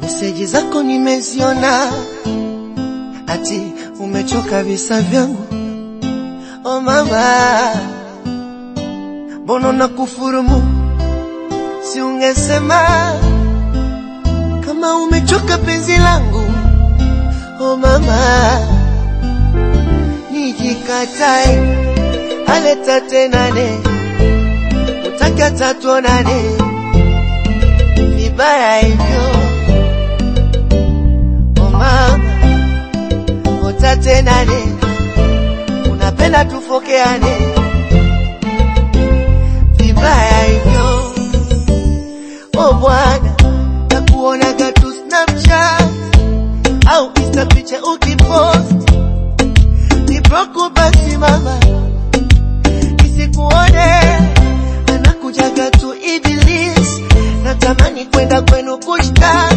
Meseji zako nimeziona, ati umechoka visa vyangu. Oh mama, mbona na kufurumu? Si ungesema kama umechoka penzi langu. Oh mama, nijikatae aleta tenane, utaki hata vibaya hivyo. Oh mama, utatenane, unapenda tufokeane. Vibaya hivyo. o bwana, nakuonaga tu Snapchat. Au Insta picha ukipost, niproku basi mama, nisikuone. Anakujaga tu Iblis, natamani kwenda kwenu kushta,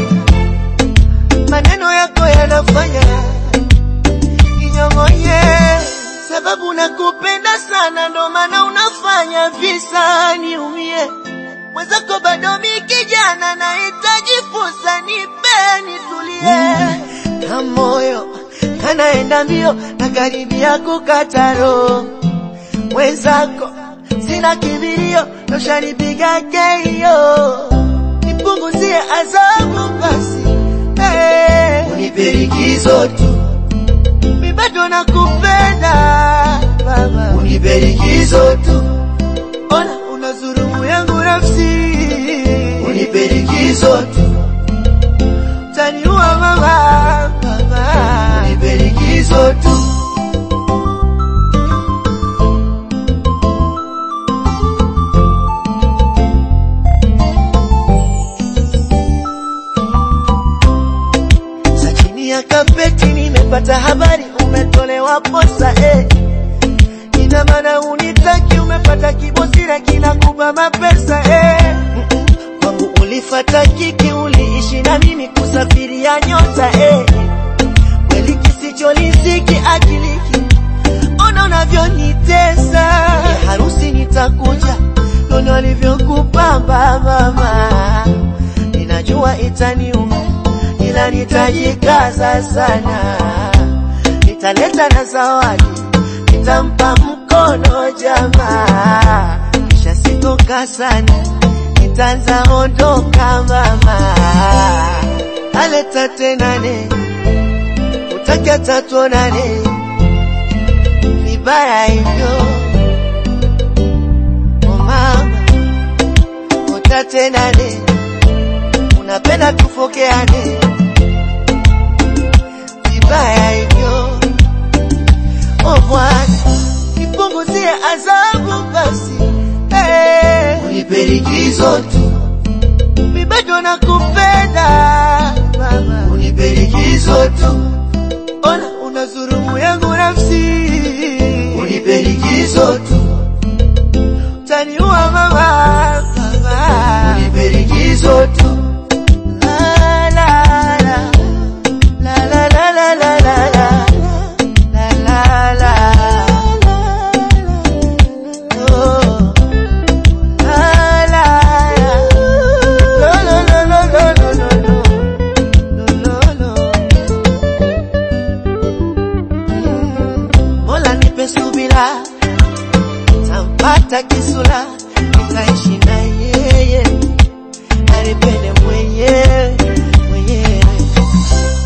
maneno yako yanafanya inyong'onye, sababu nakupenda sana, ndo maana unafanya visa niumie. Mwenzako bado mi kanaenda mbio, na karibia kukataro. Mwenzako sina kibirio, toshanipiga keio, nipunguzie azabu basi, hey. Unipe likizo tu. Mi bado nakupenda baba unipe likizo tu, ona unazurumu yangu nafsi, unipe likizo tu, likizo tu. Ya kapeti nimepata habari umetolewa posa eh. Ina maana unitaki, umepata kibosira kinakupa mapesa eh. Kwangu ulifata kiki, uliishi na mimi kusafiria nyota eh. Alivyokupamba mama, ninajua itaniuma ila nitajikaza sana, nitaleta na zawadi, nitampa mkono jamaa, kisha sitoka sana, nitaanza ondoka mama, aleta tenane, utaki hata tuonane, vibaya hivyo utatenane, unapenda tufokeane vibaya hivyo. O Bwana, nipunguzie adhabu basi, hey. Unipe likizo tu, mi bado nakupenda Baba, unipe likizo tu, ona unazurumu yangu nafsi, unipe likizo tu, utaniua mama, tampata kisula nitaishi na yeye anipende mwenyewe mwenyewe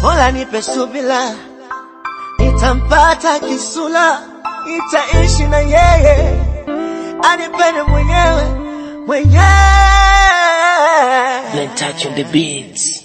Mola nipe subila, nitampata kisula, nitaishi na yeye, anipende mwenyewe mwenyewe. Then touch on the beats.